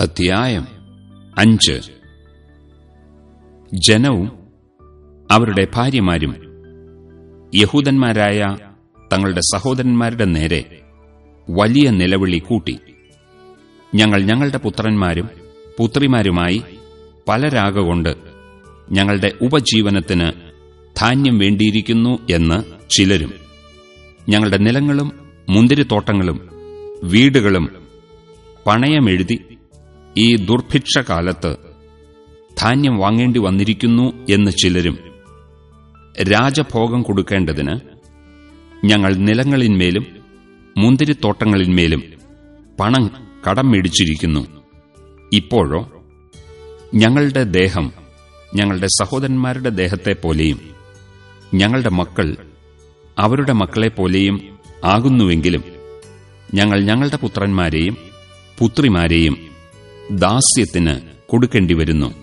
അധ്യായം അഞ്ച്. ജനവും അവരുടെ ഭാര്യമാരും യഹൂദന്മാരായ തങ്ങളുടെ സഹോദരന്മാരുടെ നേരെ വലിയ നിലവിളി കൂട്ടി. ഞങ്ങൾ ഞങ്ങളുടെ പുത്രന്മാരും പുത്രിമാരുമായി പലരാകൊണ്ട് ഞങ്ങളുടെ ഉപജീവനത്തിന് ധാന്യം വേണ്ടിയിരിക്കുന്നു എന്ന് ചിലരും ഞങ്ങളുടെ നിലങ്ങളും മുന്തിരിത്തോട്ടങ്ങളും വീടുകളും പണയമെഴുതി ഈ ദുർഭിക്ഷകാലത്ത് ധാന്യം വാങ്ങേണ്ടി വന്നിരിക്കുന്നു എന്ന് ചിലരും രാജഭോഗം കൊടുക്കേണ്ടതിന് ഞങ്ങൾ നിലങ്ങളിന്മേലും മുന്തിരിത്തോട്ടങ്ങളിന്മേലും പണം കടം മേടിച്ചിരിക്കുന്നു. ഇപ്പോഴോ ഞങ്ങളുടെ ദേഹം ഞങ്ങളുടെ സഹോദരന്മാരുടെ ദേഹത്തെ പോലെയും ഞങ്ങളുടെ മക്കൾ അവരുടെ മക്കളെ പോലെയും ആകുന്നുവെങ്കിലും ഞങ്ങൾ ഞങ്ങളുടെ പുത്രന്മാരെയും പുത്രിമാരെയും ദാസ്യത്തിന് കൊടുക്കേണ്ടി വരുന്നു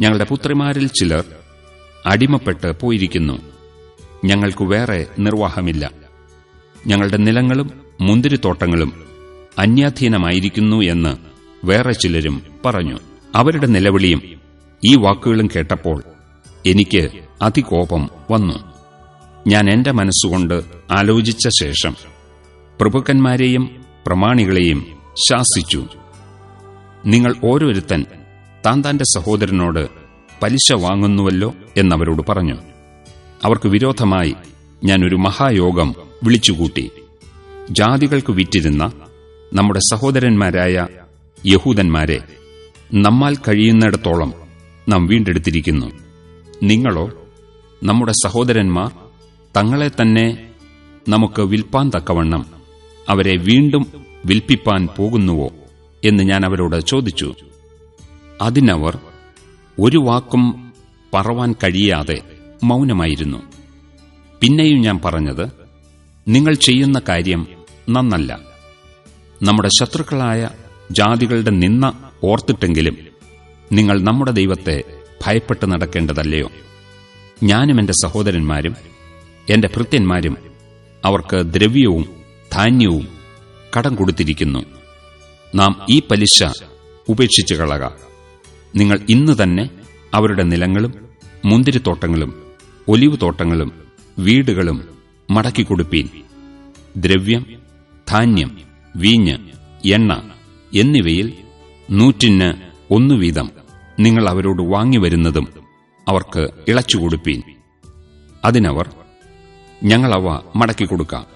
ഞങ്ങളുടെ പുത്രിമാരിൽ ചിലർ അടിമപ്പെട്ട് പോയിരിക്കുന്നു. ഞങ്ങൾക്ക് വേറെ നിർവാഹമില്ല. ഞങ്ങളുടെ നിലങ്ങളും മുന്തിരിത്തോട്ടങ്ങളും അന്യാധീനമായിരിക്കുന്നു എന്ന് വേറെ ചിലരും പറഞ്ഞു. അവരുടെ നിലവിളിയും ഈ വാക്കുകളും കേട്ടപ്പോൾ എനിക്ക് അതികോപം വന്നു. ഞാൻ എന്റെ മനസ്സുകൊണ്ട് ആലോചിച്ച ശേഷം പ്രഭുക്കന്മാരെയും പ്രമാണികളെയും ശാസിച്ചു. നിങ്ങൾ ഓരോരുത്തൻ താൻ താന്റെ സഹോദരനോട് പലിശ വാങ്ങുന്നുവല്ലോ എന്നവരോട് പറഞ്ഞു. അവർക്ക് വിരോധമായി ഞാൻ ഒരു മഹായോഗം വിളിച്ചുകൂട്ടി. ജാതികൾക്ക് വിറ്റിരുന്ന നമ്മുടെ സഹോദരന്മാരായ യഹൂദന്മാരെ നമ്മാൽ കഴിയുന്നിടത്തോളം നാം വീണ്ടെടുത്തിരിക്കുന്നു. നിങ്ങളോ നമ്മുടെ സഹോദരന്മാർ തങ്ങളെ തന്നെ നമുക്ക് വിൽപ്പാൻ തക്കവണ്ണം അവരെ വീണ്ടും വിൽപ്പിപ്പാൻ പോകുന്നുവോ? എന്ന് ഞാൻ അവരോട് ചോദിച്ചു. അതിനവർ ഒരു വാക്കും പറവാൻ കഴിയാതെ മൗനമായിരുന്നു. പിന്നെയും ഞാൻ പറഞ്ഞത് നിങ്ങൾ ചെയ്യുന്ന കാര്യം നന്നല്ല. നമ്മുടെ ശത്രുക്കളായ ജാതികളുടെ നിന്ന ഓർത്തിട്ടെങ്കിലും നിങ്ങൾ നമ്മുടെ ദൈവത്തെ ഭയപ്പെട്ട് നടക്കേണ്ടതല്ലയോ? ഞാനും എന്റെ സഹോദരന്മാരും എന്റെ ഭൃത്യന്മാരും അവർക്ക് ദ്രവ്യവും ധാന്യവും കടം കൊടുത്തിരിക്കുന്നു. നാം ഈ പലിശ ഉപേക്ഷിച്ചു കളക. നിങ്ങൾ ഇന്ന് തന്നെ അവരുടെ നിലങ്ങളും മുന്തിരിത്തോട്ടങ്ങളും ഒലിവ് തോട്ടങ്ങളും വീടുകളും മടക്കിക്കൊടുപ്പീൻ ദ്രവ്യം ധാന്യം വീഞ്ഞ് എണ്ണ എന്നിവയിൽ നൂറ്റിന് ഒന്നു വീതം നിങ്ങൾ അവരോട് വാങ്ങിവരുന്നതും അവർക്ക് ഇളച്ചുകൊടുപ്പീൻ അതിനവർ ഞങ്ങളവ മടക്കിക്കൊടുക്കാം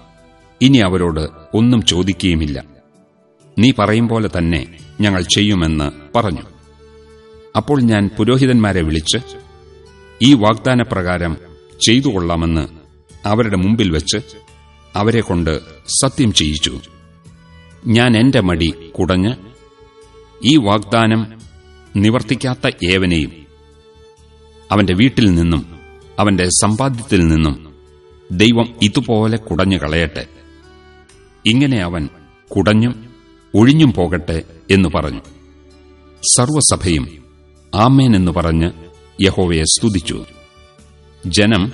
ഇനി അവരോട് ഒന്നും ചോദിക്കുകയുമില്ല. നീ പറയും പോലെ തന്നെ ഞങ്ങൾ ചെയ്യുമെന്ന് പറഞ്ഞു. അപ്പോൾ ഞാൻ പുരോഹിതന്മാരെ വിളിച്ച് ഈ വാഗ്ദാനപ്രകാരം ചെയ്തു കൊള്ളാമെന്ന് അവരുടെ മുമ്പിൽ വെച്ച് അവരെ കൊണ്ട് സത്യം ചെയ്യിച്ചു. ഞാൻ എന്റെ മടി കുടഞ്ഞ് ഈ വാഗ്ദാനം നിവർത്തിക്കാത്ത ഏവനെയും അവന്റെ വീട്ടിൽ നിന്നും അവന്റെ സമ്പാദ്യത്തിൽ നിന്നും ദൈവം ഇതുപോലെ കുടഞ്ഞു കളയട്ടെ. ഇങ്ങനെ അവൻ കുടഞ്ഞും ഒഴിഞ്ഞും പോകട്ടെ എന്ന് പറഞ്ഞു. സർവസഭയും ആമേൻ എന്ന് പറഞ്ഞ് യഹോവയെ സ്തുതിച്ചു. ജനം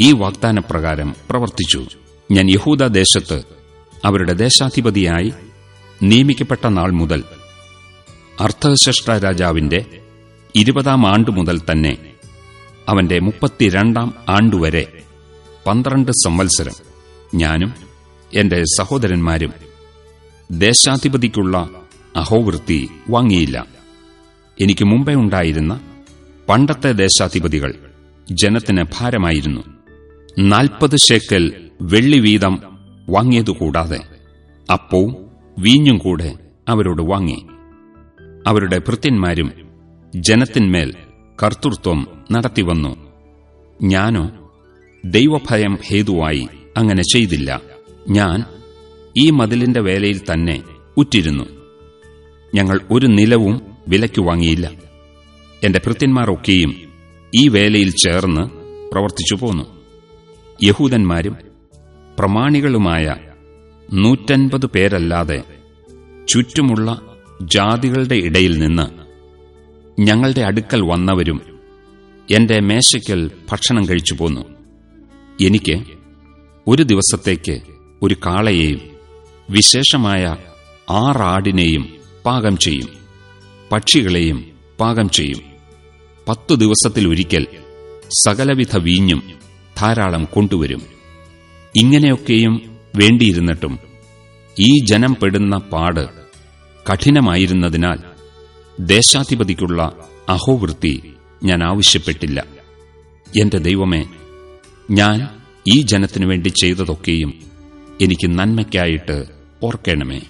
ഈ വാഗ്ദാനപ്രകാരം പ്രവർത്തിച്ചു. ഞാൻ യഹൂദ ദേശത്ത് അവരുടെ ദേശാധിപതിയായി നിയമിക്കപ്പെട്ട നാൾ മുതൽ അർത്ഥശഷ്ട രാജാവിന്റെ ഇരുപതാം ആണ്ടു മുതൽ തന്നെ അവന്റെ മുപ്പത്തിരണ്ടാം ആണ്ടുവരെ പന്ത്രണ്ട് സംവത്സരം ഞാനും എന്റെ സഹോദരന്മാരും ദേശാധിപതിക്കുള്ള അഹോവൃത്തി വാങ്ങിയില്ല. എനിക്ക് മുമ്പേ ഉണ്ടായിരുന്ന പണ്ടത്തെ ദേശാധിപതികൾ ജനത്തിന് ഭാരമായിരുന്നു. നാൽപ്പത് ശേക്കൽ വെള്ളി വീതം വാങ്ങിയതുകൂടാതെ അപ്പവും വീഞ്ഞും കൂടെ അവരോട് വാങ്ങി. അവരുടെ ഭൃത്യന്മാരും ജനത്തിന്മേൽ കർത്തൃത്വം നടത്തിവന്നു ഞാനോ ദൈവഭയം ഹേതുവായി അങ്ങനെ ചെയ്തില്ല. ഞാൻ ഈ മതിലിന്റെ വേലയിൽ തന്നെ ഉറ്റിരുന്നു. ഞങ്ങൾ ഒരു നിലവും വിലയ്ക്ക് വാങ്ങിയില്ല. എന്റെ ഭൃത്യന്മാർ ഒക്കെയും ഈ വേലയിൽ ചേർന്ന് പ്രവർത്തിച്ചു പോന്നു. യഹൂദന്മാരും പ്രമാണികളുമായ നൂറ്റൻപത് പേരല്ലാതെ ചുറ്റുമുള്ള ജാതികളുടെ ഇടയിൽ നിന്ന് ഞങ്ങളുടെ അടുക്കൽ വന്നവരും എന്റെ മേശയ്ക്കൽ ഭക്ഷണം കഴിച്ചു പോന്നു. എനിക്ക് ഒരു ദിവസത്തേക്ക് ഒരു കാളയെയും വിശേഷമായ ആറാടിനെയും പാകം ചെയ്യും. പക്ഷികളെയും പാകം ചെയ്യും. പത്തു ദിവസത്തിലൊരിക്കൽ സകലവിധ വീഞ്ഞും ധാരാളം കൊണ്ടുവരും. ഇങ്ങനെയൊക്കെയും വേണ്ടിയിരുന്നിട്ടും ഈ ജനം പെടുന്ന പാട് കഠിനമായിരുന്നതിനാൽ ദേശാധിപതിക്കുള്ള അഹോവൃത്തി ഞാൻ ആവശ്യപ്പെട്ടില്ല. എന്റെ ദൈവമേ ഞാൻ ഈ ജനത്തിനു വേണ്ടി ചെയ്തതൊക്കെയും എനിക്ക് നന്മയ്ക്കായിട്ട് ഓർക്കണമേ.